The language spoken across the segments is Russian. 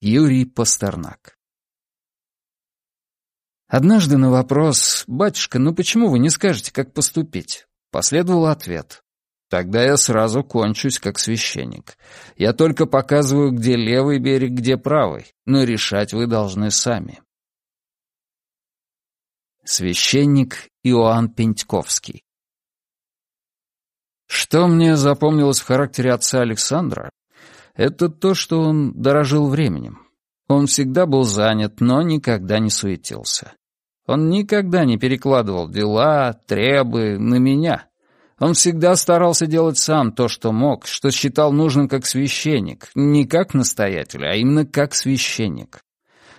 Юрий Пастернак Однажды на вопрос «Батюшка, ну почему вы не скажете, как поступить?» последовал ответ «Тогда я сразу кончусь, как священник. Я только показываю, где левый берег, где правый, но решать вы должны сами». Священник Иоанн Пентьковский Что мне запомнилось в характере отца Александра, это то, что он дорожил временем. Он всегда был занят, но никогда не суетился. Он никогда не перекладывал дела, требы на меня. Он всегда старался делать сам то, что мог, что считал нужным как священник, не как настоятель, а именно как священник.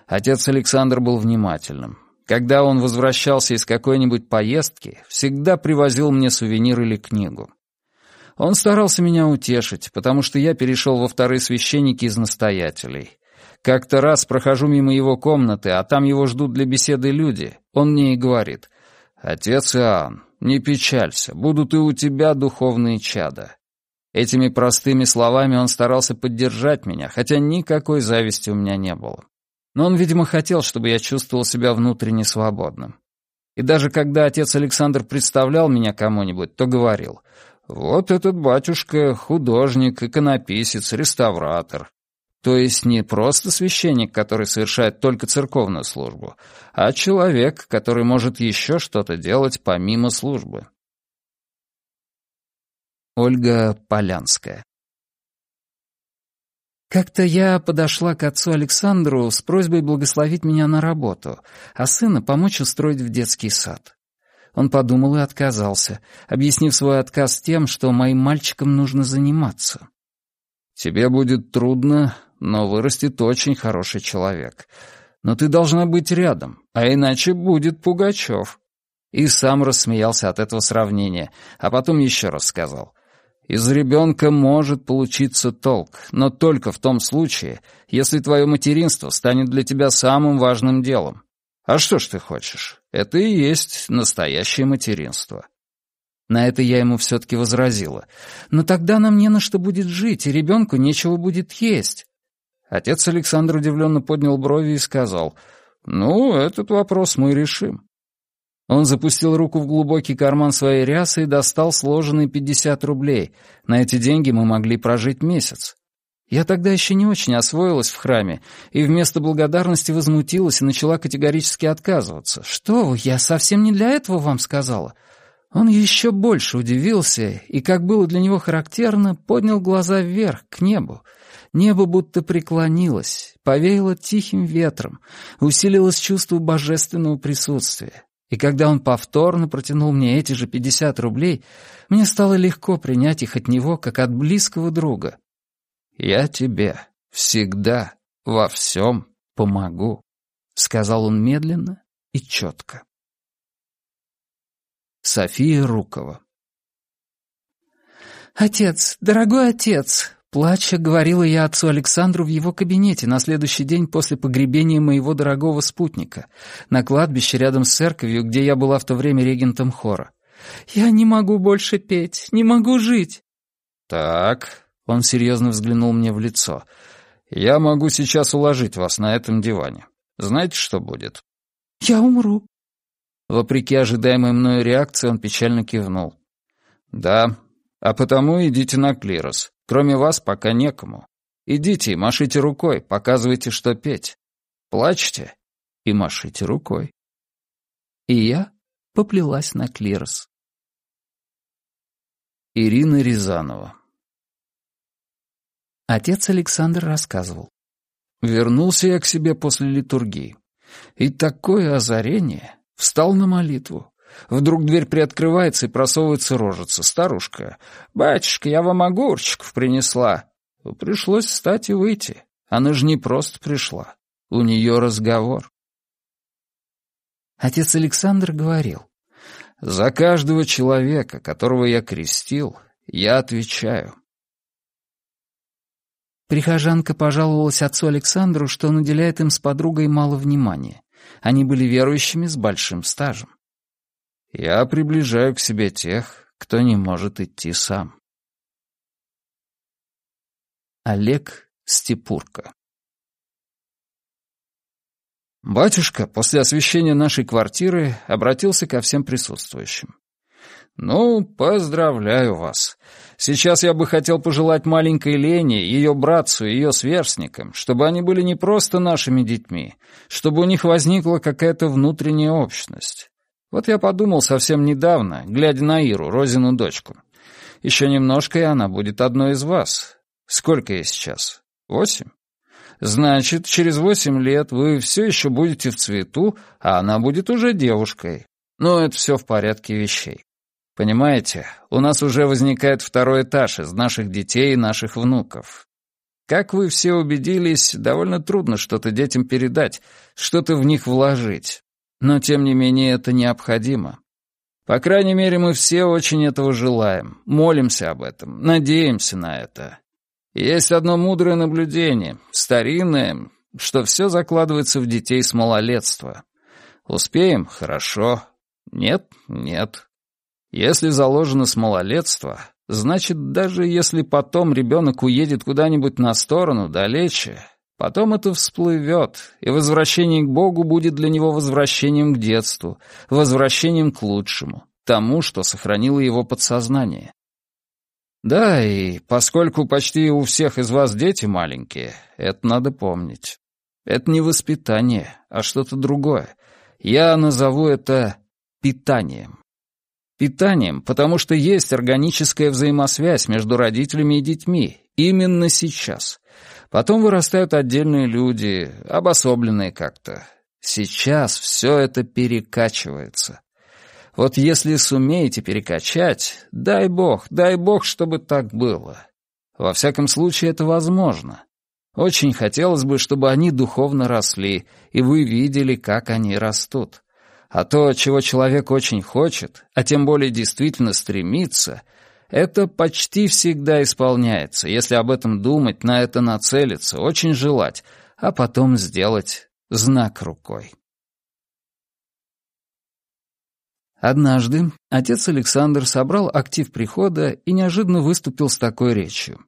Отец Александр был внимательным. Когда он возвращался из какой-нибудь поездки, всегда привозил мне сувенир или книгу. Он старался меня утешить, потому что я перешел во вторые священники из настоятелей. Как-то раз прохожу мимо его комнаты, а там его ждут для беседы люди. Он мне и говорит, «Отец Иоанн, не печалься, будут и у тебя духовные чада». Этими простыми словами он старался поддержать меня, хотя никакой зависти у меня не было. Но он, видимо, хотел, чтобы я чувствовал себя внутренне свободным. И даже когда отец Александр представлял меня кому-нибудь, то говорил, «Вот этот батюшка — художник, иконописец, реставратор. То есть не просто священник, который совершает только церковную службу, а человек, который может еще что-то делать помимо службы. Ольга Полянская Как-то я подошла к отцу Александру с просьбой благословить меня на работу, а сына помочь устроить в детский сад. Он подумал и отказался, объяснив свой отказ тем, что моим мальчикам нужно заниматься. «Тебе будет трудно, но вырастет очень хороший человек. Но ты должна быть рядом, а иначе будет Пугачев». И сам рассмеялся от этого сравнения, а потом еще раз сказал. «Из ребенка может получиться толк, но только в том случае, если твое материнство станет для тебя самым важным делом. А что ж ты хочешь? Это и есть настоящее материнство». На это я ему все-таки возразила. «Но тогда нам не на что будет жить, и ребенку нечего будет есть». Отец Александр удивленно поднял брови и сказал, «Ну, этот вопрос мы решим». Он запустил руку в глубокий карман своей рясы и достал сложенные 50 рублей. На эти деньги мы могли прожить месяц. Я тогда еще не очень освоилась в храме, и вместо благодарности возмутилась и начала категорически отказываться. «Что вы, я совсем не для этого вам сказала». Он еще больше удивился и, как было для него характерно, поднял глаза вверх, к небу, Небо будто преклонилось, повеяло тихим ветром, усилилось чувство божественного присутствия. И когда он повторно протянул мне эти же пятьдесят рублей, мне стало легко принять их от него, как от близкого друга. «Я тебе всегда во всем помогу», — сказал он медленно и четко. София Рукова «Отец, дорогой отец, Плача, говорила я отцу Александру в его кабинете на следующий день после погребения моего дорогого спутника, на кладбище рядом с церковью, где я была в то время регентом хора. «Я не могу больше петь, не могу жить». «Так», — он серьезно взглянул мне в лицо, — «я могу сейчас уложить вас на этом диване. Знаете, что будет?» «Я умру». Вопреки ожидаемой мною реакции он печально кивнул. «Да, а потому идите на клирос. Кроме вас пока некому. Идите и машите рукой, показывайте, что петь. Плачьте и машите рукой. И я поплелась на клирос. Ирина Рязанова Отец Александр рассказывал. Вернулся я к себе после литургии. И такое озарение. Встал на молитву. Вдруг дверь приоткрывается и просовывается рожица. Старушка. «Батюшка, я вам огурчиков принесла». Пришлось встать и выйти. Она же не просто пришла. У нее разговор. Отец Александр говорил. «За каждого человека, которого я крестил, я отвечаю». Прихожанка пожаловалась отцу Александру, что он уделяет им с подругой мало внимания. Они были верующими с большим стажем. Я приближаю к себе тех, кто не может идти сам. Олег Степурко Батюшка после освещения нашей квартиры обратился ко всем присутствующим. «Ну, поздравляю вас. Сейчас я бы хотел пожелать маленькой Лене, ее братцу и ее сверстникам, чтобы они были не просто нашими детьми, чтобы у них возникла какая-то внутренняя общность. Вот я подумал совсем недавно, глядя на Иру, Розину дочку. Еще немножко, и она будет одной из вас. Сколько ей сейчас? Восемь? Значит, через восемь лет вы все еще будете в цвету, а она будет уже девушкой. Но это все в порядке вещей. Понимаете, у нас уже возникает второй этаж из наших детей и наших внуков. Как вы все убедились, довольно трудно что-то детям передать, что-то в них вложить. Но, тем не менее, это необходимо. По крайней мере, мы все очень этого желаем, молимся об этом, надеемся на это. Есть одно мудрое наблюдение, старинное, что все закладывается в детей с малолетства. Успеем — хорошо. Нет — нет. Если заложено с малолетства, значит, даже если потом ребенок уедет куда-нибудь на сторону, далече, потом это всплывет, и возвращение к Богу будет для него возвращением к детству, возвращением к лучшему, тому, что сохранило его подсознание. Да, и поскольку почти у всех из вас дети маленькие, это надо помнить. Это не воспитание, а что-то другое. Я назову это питанием. Питанием, потому что есть органическая взаимосвязь между родителями и детьми. Именно сейчас. Потом вырастают отдельные люди, обособленные как-то. Сейчас все это перекачивается. Вот если сумеете перекачать, дай бог, дай бог, чтобы так было. Во всяком случае, это возможно. Очень хотелось бы, чтобы они духовно росли, и вы видели, как они растут. А то, чего человек очень хочет, а тем более действительно стремится, это почти всегда исполняется, если об этом думать, на это нацелиться, очень желать, а потом сделать знак рукой. Однажды отец Александр собрал актив прихода и неожиданно выступил с такой речью.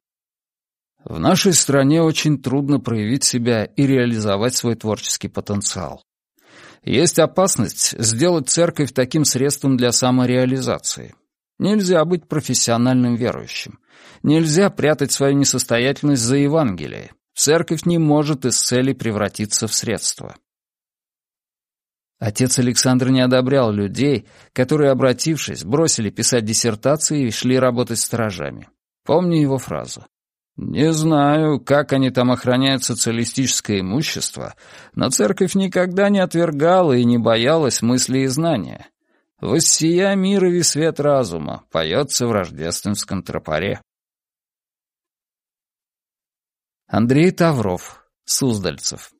В нашей стране очень трудно проявить себя и реализовать свой творческий потенциал. Есть опасность сделать церковь таким средством для самореализации. Нельзя быть профессиональным верующим. Нельзя прятать свою несостоятельность за Евангелие. Церковь не может из цели превратиться в средство. Отец Александр не одобрял людей, которые, обратившись, бросили писать диссертации и шли работать сторожами. Помню его фразу. Не знаю, как они там охраняют социалистическое имущество, но церковь никогда не отвергала и не боялась мысли и знания. «Воссия мир и свет разума» поется в рождественском тропаре. Андрей Тавров, Суздальцев.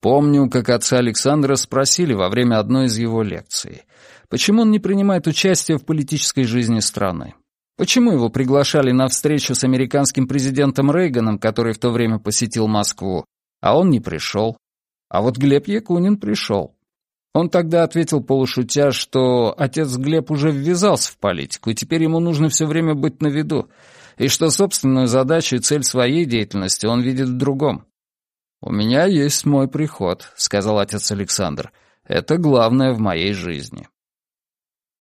Помню, как отца Александра спросили во время одной из его лекций, почему он не принимает участие в политической жизни страны. Почему его приглашали на встречу с американским президентом Рейганом, который в то время посетил Москву, а он не пришел? А вот Глеб Якунин пришел. Он тогда ответил полушутя, что отец Глеб уже ввязался в политику, и теперь ему нужно все время быть на виду, и что собственную задачу и цель своей деятельности он видит в другом. «У меня есть мой приход», — сказал отец Александр. «Это главное в моей жизни».